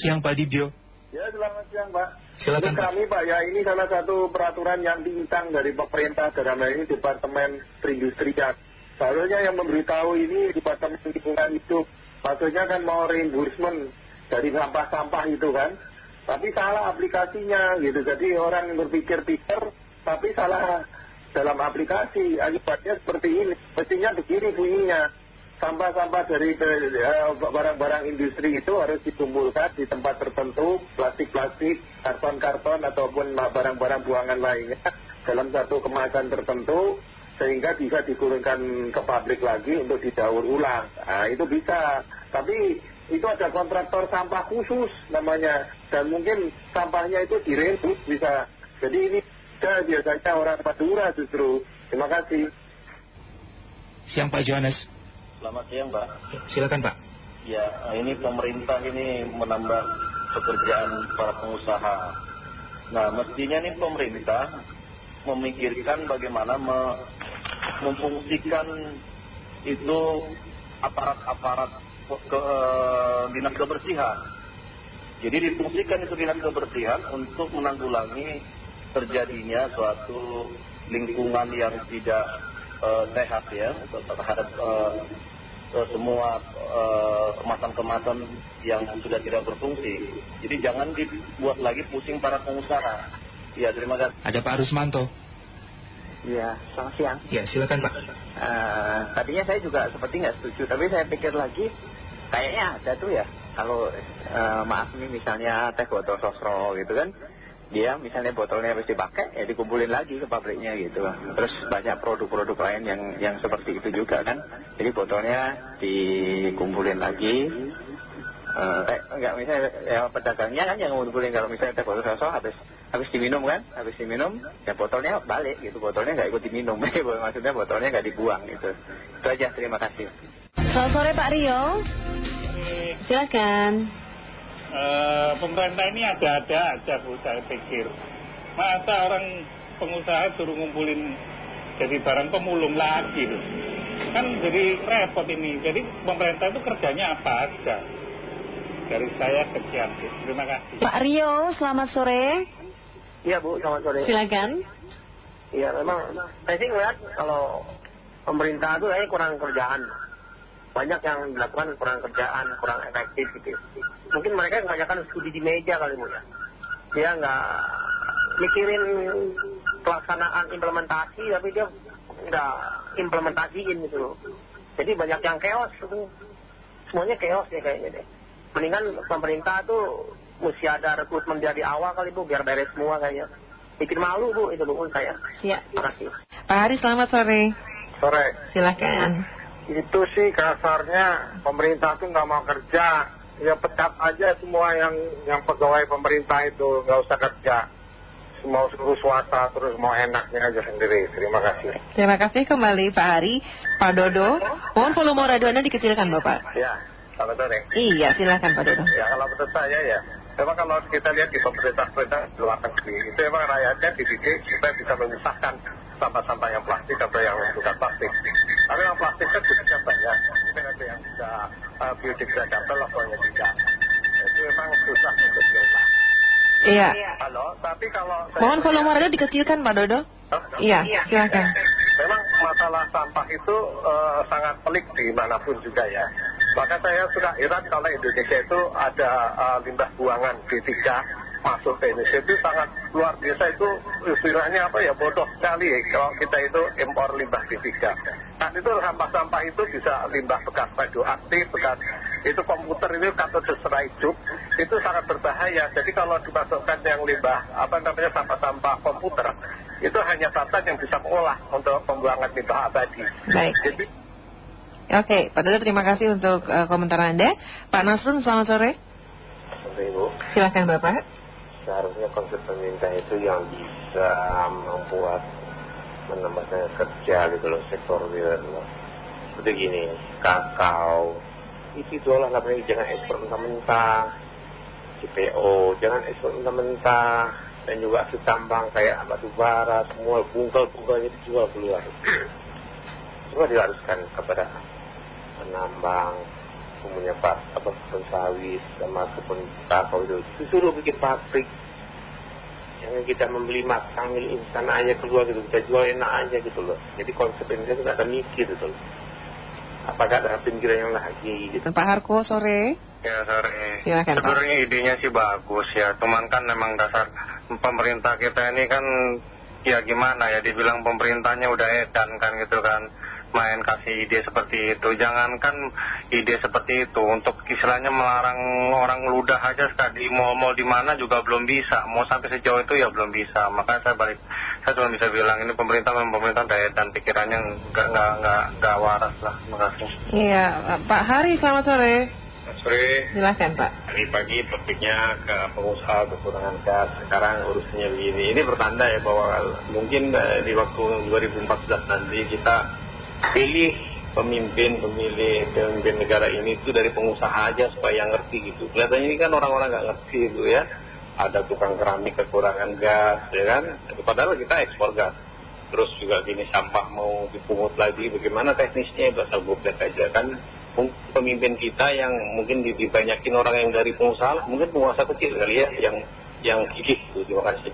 siang Pak Dibyo. Ya selamat siang Pak. Silakan Untuk kami Pak ya ini salah satu peraturan yang diintang dari pemerintah dalam hal ini Departemen Perindustrian. Seharusnya yang memberitahu ini Departemen Lingkungan Hidup. Maksudnya kan mau reimbursement dari sampah-sampah itu kan. Tapi salah aplikasinya gitu. Jadi orang berpikir-pikir tapi salah dalam aplikasi. Akibatnya seperti ini. Mestinya begini bunyinya sampah-sampah dari eh, barang-barang industri itu harus dikumpulkan di tempat tertentu, plastik-plastik, karton-karton ataupun barang-barang buangan lainnya dalam satu kemasan tertentu sehingga bisa dikurungkan ke pabrik lagi untuk didaur ulang. Nah, itu bisa. Tapi itu ada kontraktor sampah khusus namanya dan mungkin sampahnya itu direbus bisa. Jadi ini biasanya orang Madura justru. Terima kasih. Siang Pak Johannes. Selamat siang Pak. Silakan Pak. Ya, ini pemerintah ini menambah pekerjaan para pengusaha. Nah, mestinya ini pemerintah memikirkan bagaimana memfungsikan itu aparat-aparat ke, uh, dinas kebersihan. Jadi difungsikan itu dinas kebersihan untuk menanggulangi terjadinya suatu lingkungan yang tidak uh, sehat ya terhadap uh, semua kemasan-kemasan yang sudah tidak berfungsi. Jadi jangan dibuat lagi pusing para pengusaha. Ya terima kasih. Ada Pak Rusmanto. Iya, selamat siang. Ya, silakan Pak. Uh, tadinya saya juga seperti nggak setuju, tapi saya pikir lagi, kayaknya ada tuh ya. Kalau uh, maaf nih misalnya teh botol sosro gitu kan, dia misalnya botolnya harus dipakai, ya dikumpulin lagi ke pabriknya gitu. Terus banyak produk-produk lain yang yang seperti itu juga kan. Jadi botolnya dikumpulin lagi. Uh, kayak enggak misalnya ya pedagangnya kan yang ngumpulin kalau misalnya teh botol sosro habis habis diminum kan, habis diminum ya botolnya balik gitu, botolnya nggak ikut diminum, maksudnya botolnya nggak dibuang gitu. Itu aja, terima kasih. Selamat sore Pak Rio. Silakan. Uh, pemerintah ini ada-ada aja Bu saya pikir. Masa orang pengusaha suruh ngumpulin jadi barang pemulung lagi loh kan jadi repot ini. Jadi pemerintah itu kerjanya apa aja? Dari saya sekian terima kasih. Pak Rio selamat sore. Iya Bu selamat sore. Silakan. Iya memang saya sih ngeliat kalau pemerintah itu kayaknya kurang kerjaan banyak yang dilakukan kurang kerjaan, kurang efektif gitu. Mungkin mereka kebanyakan studi di meja kali Bu ya. Dia nggak mikirin pelaksanaan implementasi, tapi dia nggak implementasiin gitu loh. Jadi banyak yang chaos gitu. Semuanya chaos ya kayaknya deh. Mendingan pemerintah tuh mesti ada rekrutmen dari awal kali Bu, biar beres semua kayaknya. Bikin malu Bu, itu Bu saya. Iya. Terima kasih. Pak Hari selamat sore. Sore. Silakan itu sih kasarnya pemerintah tuh nggak mau kerja. Ya pecat aja semua yang yang pegawai pemerintah itu. Nggak usah kerja. Mau suruh swasta terus mau enaknya aja sendiri. Terima kasih. Terima kasih kembali Pak Hari Pak Dodo. Mohon volume radio Anda dikecilkan Bapak. Ya selamat sore. Iya silakan Pak Dodo. Ya kalau menurut saya ya. Memang kalau kita lihat di pemerintah-pemerintah luar negeri itu memang rakyatnya dididik supaya bisa memisahkan sampah-sampah yang plastik atau yang bukan plastik tapi yang plastik kan jenisnya banyak. Mungkin ada yang bisa uh, biodegradable, pokoknya tidak. Itu memang susah untuk diolah. Iya. Halo, tapi kalau... Mohon volume radio dikecilkan Pak Dodo. Iya, silakan. Memang masalah sampah itu uh, sangat pelik di mana pun juga ya. Maka saya sudah heran kalau Indonesia itu ada uh, limbah buangan B3 masuk ke Indonesia itu sangat luar biasa. Itu istilahnya apa ya bodoh sekali ya kalau kita itu impor limbah B3 kan itu sampah-sampah itu bisa limbah bekas radioaktif bekas itu komputer itu serai hidup. Itu sangat berbahaya. Jadi kalau dimasukkan yang limbah apa namanya sampah-sampah komputer itu hanya Batan yang bisa mengolah untuk pembuangan limbah abadi. Baik. Jadi Oke, Pak Dodo terima kasih untuk uh, komentar Anda. Pak Nasrun, selamat sore. Sore, Ibu. Silakan Bapak seharusnya konsep pemerintah itu yang bisa membuat menambah kerja gitu loh sektor real loh. seperti gini kakao. Itu nggak boleh jangan ekspor mentah-mentah. CPO jangan ekspor mentah-mentah. Dan juga aset tambang kayak batu bara semua bungkal-bungkalnya dijual keluar. Semua diharuskan kepada penambang punya pak apa kebun sawit sama kebun kakao itu. Disuruh bikin pabrik. Jangan kita membeli matang milik instan aja keluar gitu. Kita jual enak aja gitu loh. Jadi konsep ini kita ada mikir gitu loh. Apakah ada pikiran yang lagi gitu. Pak Harko sore. Ya sore. Silakan, Pak. Sebenarnya idenya sih bagus ya, cuman kan memang dasar pemerintah kita ini kan ya gimana ya, dibilang pemerintahnya udah edan kan gitu kan, main kasih ide seperti itu. Jangankan ide seperti itu, untuk istilahnya melarang orang ludah aja sekali mau-mau di mana juga belum bisa, mau sampai sejauh itu ya belum bisa. Makanya saya balik, saya cuma bisa bilang ini pemerintah memang pemerintah udah edan pikirannya nggak nggak nggak nggak waras lah. Makasih. Iya Pak Hari selamat sore sore Silahkan Pak Hari pagi topiknya ke pengusaha kekurangan gas, sekarang urusannya begini. Ini pertanda ya bahwa mungkin eh, di waktu 2014 nanti kita pilih pemimpin, pemilih pemimpin negara ini itu dari pengusaha aja supaya ngerti gitu. Kelihatannya ini kan orang-orang nggak ngerti itu ya. Ada tukang keramik kekurangan gas, ya kan? Padahal kita ekspor gas. Terus juga gini sampah mau dipungut lagi, bagaimana teknisnya asal goblek aja kan pemimpin kita yang mungkin dibanyakin orang yang dari pengusaha, mungkin pengusaha kecil kali ya, yang yang gigih. Terima kasih.